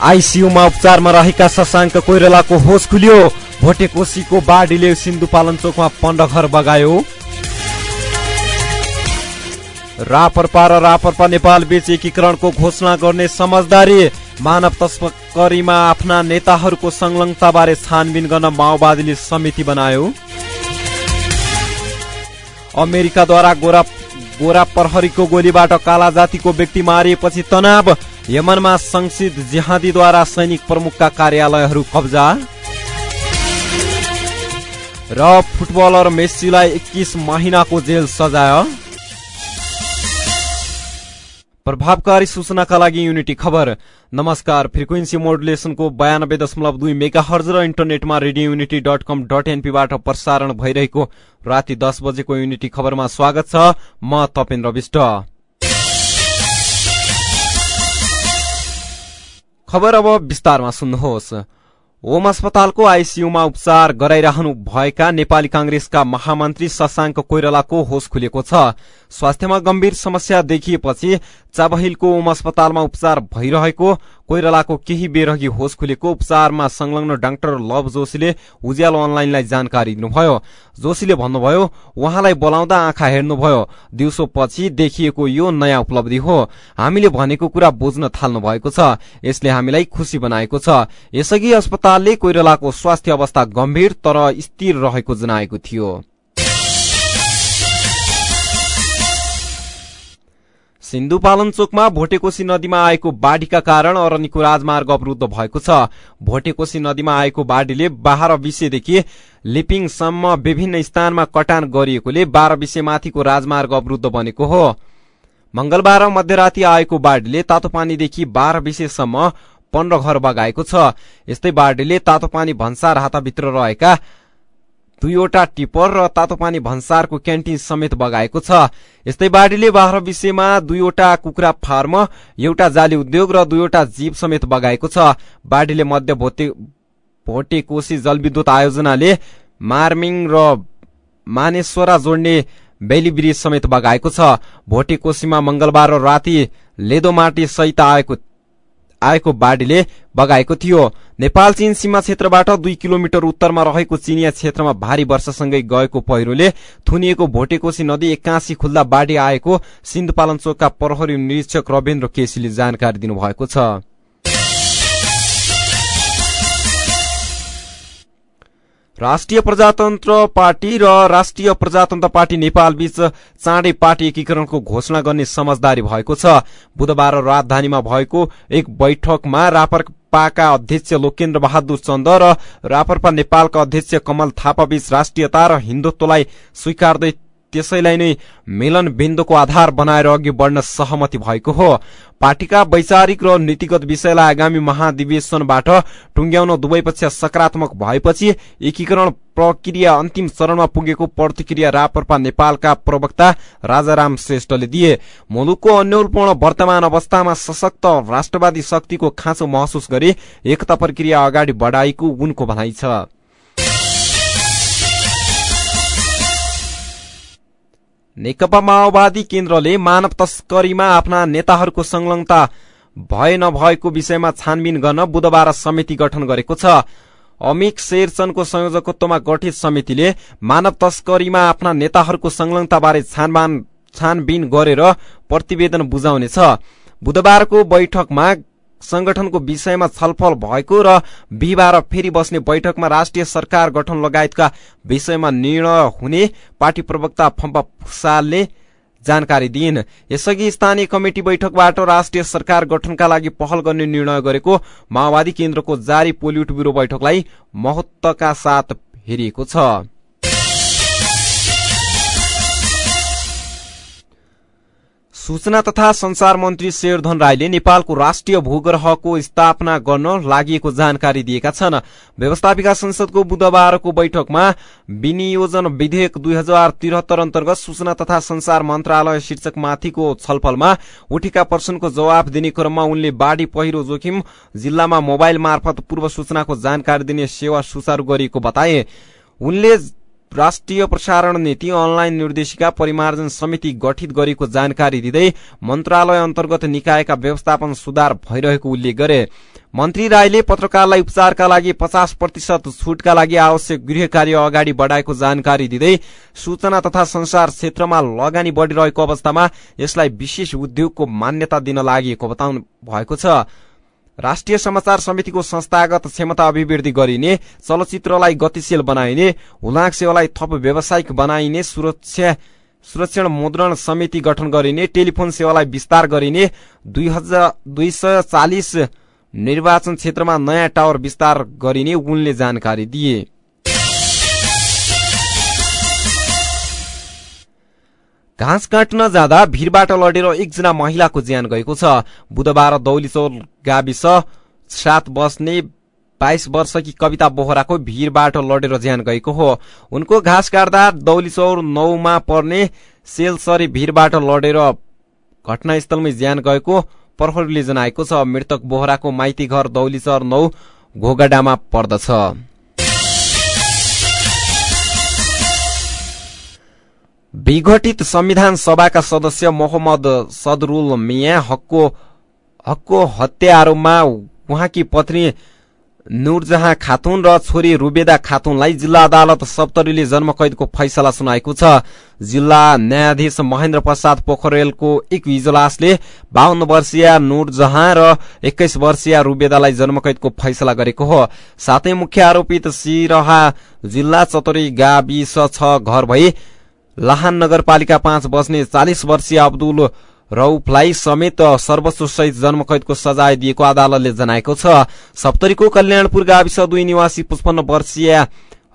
आइसियुमा उपचारमा रहेका शशाङ्क कोइरालाको होस खुल्यो। भोटेकोसीको बाढीले सिन्धुपाल्चोकमा पन्ध्र घर बगायो। रापरपा र रापरपा नेपाल बीच एकीकरणको घोषणा गर्ने समझदारी मानव तस्करीमा आफ्ना नेताहरूको संलग्नताबारे छानबिन गर्न माओवादीले समिति बनायो। अमेरिकाद्वारा गोरा गोरा प्रहरीको गोलीबाट काला जातिको व्यक्ति मारिएपछि तनाव यमनमा संसिद जिहादीद्वारा सैनिक प्रमुखका कार्यालयहरू कब्जा। र फुटबलर मेस्सीलाई एक्किस महिनाको जेल सजाय। प्रभावकारी सूचनाका लागि युनिटी खबर। नमस्कार फ्रिक्वेन्सी मोडुलेसनको बयानब्बे दशमलव दुई मेगा हर्ज र इन्टरनेटमा radio unity dot com dot एनपीबाट प्रसारण भइरहेको राति दस बजेको युनिटी खबरमा स्वागत छ। म तपेन्द्र विष्ट। खबर अब विस्तारमा सुन्नुहोस्। ओम अस्पतालको आइसियूमा उपचार गराइरहनु भएका नेपाली कांग्रेसका महामन्त्री शशाङ्क कोइरालाको होस खुलेको छ। स्वास्थ्यमा गम्भीर समस्या देखिएपछि चाबहिलको ओम अस्पतालमा उपचार भइरहेको कोइरालाको केही बेरअघि होस खुलेको उपचारमा संलग्न डाक्टर लभ जोशीले उज्यालो अनलाइनलाई जानकारी दिनुभयो। जोशीले भन्नुभयो उहाँलाई बोलाउँदा आँखा हेर्नुभयो दिउँसो पछि देखिएको यो नयाँ उपलब्धि हो। हामीले भनेको कुरा बुझ्न थाल्नु भएको छ। यसले हामीलाई खुशी बनाएको छ। यसअघि अस्पतालले कोइरालाको स्वास्थ्य अवस्था गम्भीर तर स्थिर रहेको जनाएको थियो। सिन्धुपाल्चोकमा भोटेकोशी नदीमा आएको बाढ़ीका कारण अरनीको राजमार्ग अवरूद्ध भएको छ। भोटेकोशी नदीमा आएको बाढ़ीले बाह्र विषयदेखि लिपिङसम्म विभिन्न स्थानमा कटान गरिएकोले बाह्र विषयमाथिको राजमार्ग अवरूद्ध बनेको हो। मंगलबार मध्यराती आएको बाढ़ीले तातोपानीदेखि बाह्र विषयसम्म पन्ध्र घर बगाएको छ। यस्तै बाढ़ीले तातोपानी भन्सार हाताभित्र रहेका दुईवटा टिपर र तातोपानी भन्सारको क्यान्टिन समेत बगाएको छ। यस्तै बाढ़ीले बाह्र विषयमा दुईवटा कुखुरा फार्म एउटा जाली उद्योग र दुईवटा जीव समेत बगाएको छ। बाढ़ीले मध्य भोटे कोशी जलविद्युत आयोजनाले मार्मिङ र मानेश्वरा जोड्ने बेली ब्रिज समेत बगाएको छ। भोटे कोशीमा मंगलबार राति लेदो माटी सहित आएको आएको बाढ़ीले बगाएको थियो। नेपाल चीन सीमा क्षेत्रबाट दुई किलोमिटर उत्तरमा रहेको चिनिया क्षेत्रमा भारी वर्षासँगै गएको पहिरोले थुनिएको भोटेकोशी नदी एक्कासी खुल्दा बाढ़ी आएको सिन्धुपाल्चोकका प्रहरी निरीक्षक रविन्द्र केसीले जानकारी दिनुभएको छ। राष्ट्रिय प्रजातन्त्र पार्टी र राष्ट्रिय प्रजातन्त्र पार्टी नेपाल बीच चाँडै पार्टी एकीकरणको घोषणा गर्ने समझदारी भएको छ। बुधबार राजधानीमा भएको एक बैठकमा रापरपाका अध्यक्ष लोकेन्द्र बहादुर चन्द र रापरपा नेपालका अध्यक्ष कमल थापा बीच राष्ट्रियता र हिन्दुत्वलाई स्वीकार्दै त्यसैलाई नै मिलन बिन्दुको आधार बनाएर अघि बढ्न सहमति भएको हो। पार्टीका वैचारिक र नीतिगत विषयलाई आगामी महाधिवेशनबाट टुंग्याउन दुवै पक्ष सकारात्मक भएपछि एकीकरण प्रक्रिया अन्तिम चरणमा पुगेको प्रतिक्रिया रापरपा नेपालका प्रवक्ता राजाराम श्रेष्ठले दिए। मुलुकको अन्यलपूर्ण वर्तमान अवस्थामा सशक्त राष्ट्रवादी शक्तिको खाँचो महसुस गरी एकता प्रक्रिया अगाडि बढाएको उनको भनाइ छ। नेकपा माओवादी केन्द्रले मानव तस्करीमा आफ्ना नेताहरूको संलग्नता भए नभएको विषयमा छानबिन गर्न बुधबार समिति गठन गरेको छ। अमिक शेरचनको संयोजकत्वमा गठित समितिले मानव तस्करीमा आफ्ना नेताहरूको संलग्नताबारे छानबिन गरेर प्रतिवेदन बुझाउनेछ। बुधबारको बैठकमा संगठनको विषयमा छलफल भएको र बिहिबार फेरि बस्ने बैठकमा राष्ट्रिय सरकार गठन लगायतका विषयमा निर्णय हुने पार्टी प्रवक्ता फम्पा फुसालले जानकारी दिइन्। यसअघि स्थानीय कमिटी बैठकबाट राष्ट्रिय सरकार गठनका लागि पहल गर्ने निर्णय गरेको माओवादी केन्द्रको जारी पोलिट ब्यूरो बैठकलाई महत्वका साथ हेरिएको छ। सूचना तथा संचार मन्त्री शेरधन राईले नेपालको राष्ट्रिय भूग्रहको स्थापना गर्न लागि जानकारी दिएका छन्। व्यवस्थापिका संसदको बुधबारको बैठकमा विनियोजन विधेयक दुई हजार त्रिहत्तर अन्तर्गत सूचना तथा संचार मन्त्रालय शीर्षकमाथिको छलफलमा उठेका प्रश्नको जवाब दिने क्रममा उनले बाढ़ी पहिरो जोखिम जिल्लामा मोबाइल मार्फत पूर्व सूचनाको जानकारी दिने सेवा सुचारू गरिएको बताए। उनले राष्ट्रिय प्रसारण नीति अनलाइन निर्देशिका परिमार्जन समिति गठित गरेको जानकारी दिँदै मन्त्रालय अन्तर्गत निकायका व्यवस्थापन सुधार भइरहेको उल्लेख गरे। मन्त्री राईले पत्रकारलाई उपचारका लागि पचास प्रतिशत छूटका लागि आवश्यक गृह कार्य अगाडि बढाएको जानकारी दिँदै सूचना तथा संसार क्षेत्रमा लगानी बढ़िरहेको अवस्थामा यसलाई विशेष उद्योगको मान्यता दिन लागि बताउनु भएको छ। राष्ट्रिय समाचार समितिको संस्थागत क्षमता अभिवृद्धि गरिने चलचित्रलाई गतिशील बनाइने हुलाक सेवालाई थप व्यावसायिक बनाइने सुरक्षा सुरक्षण मुद्रण समिति गठन गरिने टेलिफोन सेवालाई विस्तार गरिने दुई हजार दुई सय चालिस निर्वाचन क्षेत्रमा नयाँ टावर विस्तार गरिने उनले जानकारी दिए। घाँस काट्न जाँदा भीरबाट लडेर एकजना महिलाको ज्यान गएको छ। बुधबार दौलीचौर गाविस सात बस्ने बाइस वर्षकी कविता बोहराको भीरबाट लडेर ज्यान गएको हो। उनको घाँस काट्दा दौलीचौर नौमा पर्ने सेलसरी भीरबाट लडेर घटनास्थलमै ज्यान गएको प्रहरीले जनाएको छ। मृतक बोहराको माइती घर दौलीचौर नौ घोगडामा पर्दछ। विघटित संविधान सभाका सदस्य मोहम्मद सदरुल मिया हक्को हक्को हत्या आरोपमा उहाँकी पत्नी नुरजहाँ खातुन र छोरी रुबेदा खातुनलाई जिल्ला अदालत सप्तरीले जन्मकैदको फैसला सुनाएको छ। जिल्ला न्यायाधीश महेन्द्र प्रसाद पोखरेलको एक इजलासले बाहन्न वर्षीय नुरजहाँ र एक्काइस वर्षीय रुबेदालाई जन्मकैदको फैसला गरेको हो। साथै मुख्य आरोपित सिरहा जिल्ला चतरी गाविस छ घर भई लाहान नगरपालिका पाँच बस्ने चालिस वर्षीय अब्दुल रौफलाई समेत सर्वोच्च सहित जन्मकैदको सजाय दिएको अदालतले जनाएको छ। सप्तरीको कल्याणपुर गाविस दुई निवासी पुष्पन्न वर्षीय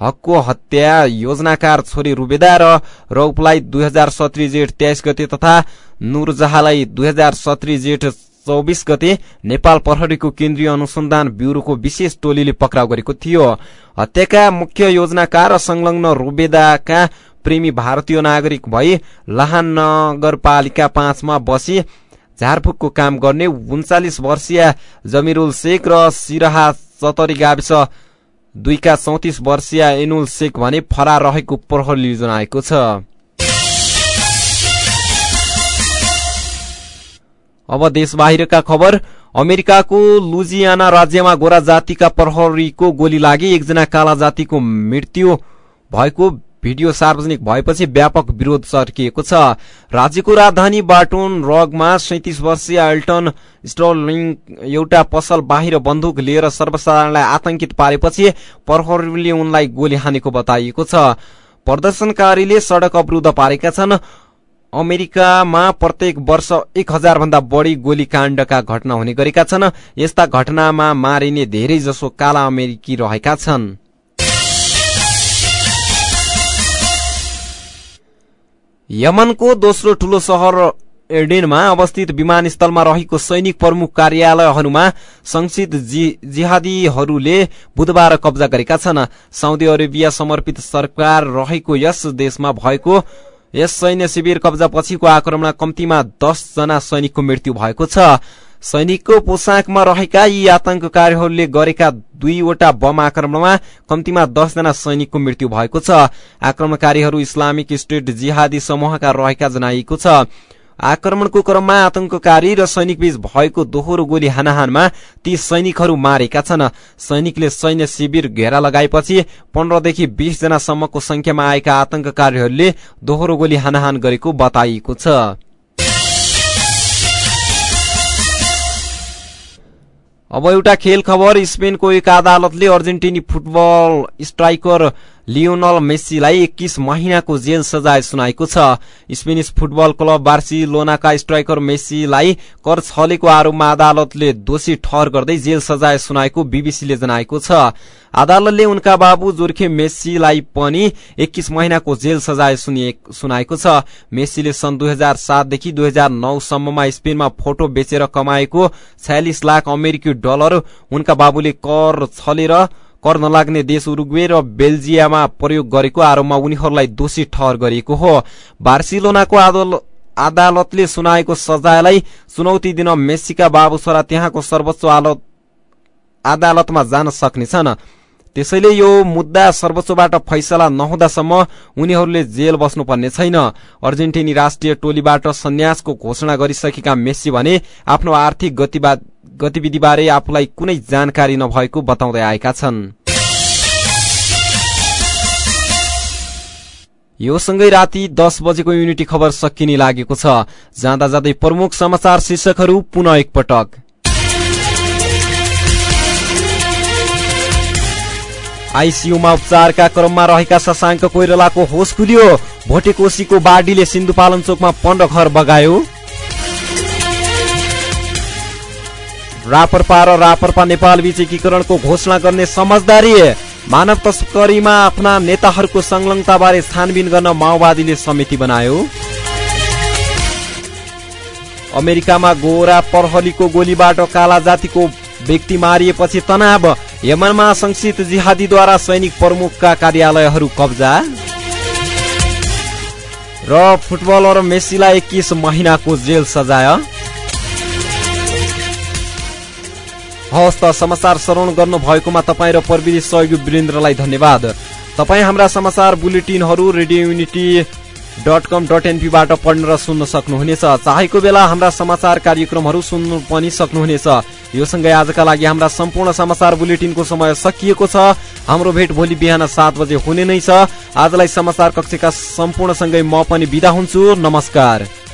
हकको हत्या योजनाकार छोरी रुबेदा र रौपलाई दुई हजार सत्री जेठ तेइस गते तथा नुरजहालाई दुई हजार सत्री जेठ चौबिस गते नेपाल प्रहरीको केन्द्रीय अनुसन्धान ब्यूरोको विशेष टोलीले पक्राउ गरेको थियो। हत्याका मुख्य योजनाकार र संलग्न रुबेदाका प्रेमी भारतीय नागरिक भई लाहान नगरपालिका पाँचमा बसी झारफुकको काम गर्ने उन्चालिस वर्षीय जमिरुल शेख र सिराहा चतरी गाविस दुईका चौतिस वर्षीय एनुल शेख भने फरार रहेको प्रहरीले जनाएको छ। अब देश बाहिरका खबर अमेरिकाको लुजियाना राज्यमा गोरा जातिका प्रहरीको गोली लागि एकजना काला जातिको मृत्यु भएको भिडियो सार्वजनिक भएपछि व्यापक विरोध चर्किएको छ। राज्यको राजधानी बाटोन रगमा सैतिस वर्षीय एल्टन स्टोलिङ एउटा पसल बाहिर बन्दुक लिएर सर्वसाधारणलाई आतंकित पारेपछि प्रहरीले उनलाई गोली हानेको बताइएको छ। प्रदर्शनकारीले सड़क अवरुद्ध पारेका छन्। अमेरिकामा प्रत्येक वर्ष एक हजार भन्दा बढी गोलीकाण्डका घटना हुने गरेका छन्। यस्ता घटनामा मारिने धेरै जसो काला अमेरिकी रहेका छन्। यमनको दोस्रो ठूलो सहर एडेनमा अवस्थित विमानस्थलमा रहेको सैनिक प्रमुख कार्यालयहरूमा संक्षित जिहादीहरूले बुधबार कब्जा गरेका छन्। साउदी अरेबिया समर्पित सरकार रहेको यस देशमा भएको यस सैन्य शिविर कब्जा पछिको आक्रमणमा कम्तीमा दस जना सैनिकको मृत्यु भएको छ। सैनिकको पोसाकमा रहेका यी आतंककारीहरूले गरेका दुईवटा बम आक्रमणमा कम्तीमा दसजना सैनिकको मृत्यु भएको छ। आक्रमणकारीहरू इस्लामिक स्टेट जिहादी समूहका रहेका जनाइएको छ। आक्रमणको क्रममा आतंककारी र सैनिक बीच भएको दोहोरो गोली हानाहानमा ती सैनिकहरू मारेका छन्। सैनिकले सैन्य शिविर घेरा लगाएपछि पन्ध्रदेखि बीसजनासम्मको संख्यामा आएका आतंककारीहरूले दोहोरो गोली हानाहान गरेको बताइएको छ। अब एउटा खेल खबर स्पेनको एक अदालतले अर्जेन्टिनी फुटबल स्ट्राइकर लियोनल मेस्सीलाई एक्कीस महिनाको जेल सजाय सुनाएको छ। स्पेनिस फुटबल क्लब बार्सिलोनाका स्ट्राइकर मेस्सीलाई कर छलेको आरोपमा अदालतले दोषी ठहर गर्दै जेल सजाय सुनाएको बीबीसीले जनाएको छ। अदालतले उनका बाबु जोर्खे मेस्सीलाई पनि एक्कीस महिनाको जेल सजाय सुनाएको छ। मेस्सीले सन् दुई हजार सातदेखि दुई हजार नौसम्ममा स्पेनमा फोटो बेचेर कमाएको छयालिस लाख अमेरिकी डलर उनका बाबुले कर छलेर कर नलाग्ने देश उरुग्वे र बेल्जियामा प्रयोग गरेको आरोपमा उनीहरूलाई दोषी ठहर गरिएको हो। बार्सिलोनाको अदालतले सुनाएको सजायलाई चुनौती दिन मेस्सीका बाबु छोरा त्यहाँको सर्वोच्च अदालतमा जान सक्नेछन्। त्यसैले यो मुद्दा सर्वोच्चबाट फैसला नहुँदासम्म उनीहरूले जेल बस्नुपर्ने छैन। अर्जेन्टिनी राष्ट्रिय टोलीबाट सन्यासको घोषणा गरिसकेका मेस्सी भने आफ्नो आर्थिक गतिविधिबारे आफूलाई कुनै जानकारी नभएको बताउँदै आएका छन्। यो सँगै राति दस बजेको युनिटी खबर सकिने लागेको छ। जाँदा जाँदै प्रमुख समाचार शीर्षकहरू पुनः एकपटक। आइसियुमा उपचारका क्रममा रहेका शशाङ्क कोइरालाको होस खुल्यो। भोटेकोशीको बाढीले सिन्धुपाल्चोकमा पन्ध्र घर बगायो। रापरपा र रापरपा नेपाल बीच एकीकरणको घोषणा गर्ने समझदारी। मानव तस्करीमा आफ्ना नेताहरूको संलग्नताबारे छानबिन गर्न माओवादीले समिति बनायो। अमेरिकामा गोरा प्रहरीको गोलीबाट काला जातिको व्यक्ति मारिएपछि तनाव। यमनमा संक्षित जिहादीद्वारा सैनिक प्रमुखका कार्यालयहरू कब्जा। र फुटबलर मेसीलाई एक्किस महिनाको जेल सजाय। हवस् त समाचार श्रवण गर्नु भएकोमा तपाईँ र प्रविधि सहयोगी वीरेन्द्रलाई धन्यवाद। तपाईँ हाम्रा समाचार बुलेटिनहरू radio unity dot com dot एनपीबाट पढ्न र सुन्न सक्नुहुनेछ। चाहेको बेला हाम्रा समाचार कार्यक्रमहरू सुन्नु पनि सक्नुहुनेछ। यो सँगै आजका लागि हाम्रा सम्पूर्ण समाचार बुलेटिनको समय सकिएको छ। हाम्रो भेट भोलि बिहान सात बजे हुने नै छ। आजलाई समाचार कक्षका सम्पूर्णसँगै म पनि विदा हुन्छु। नमस्कार।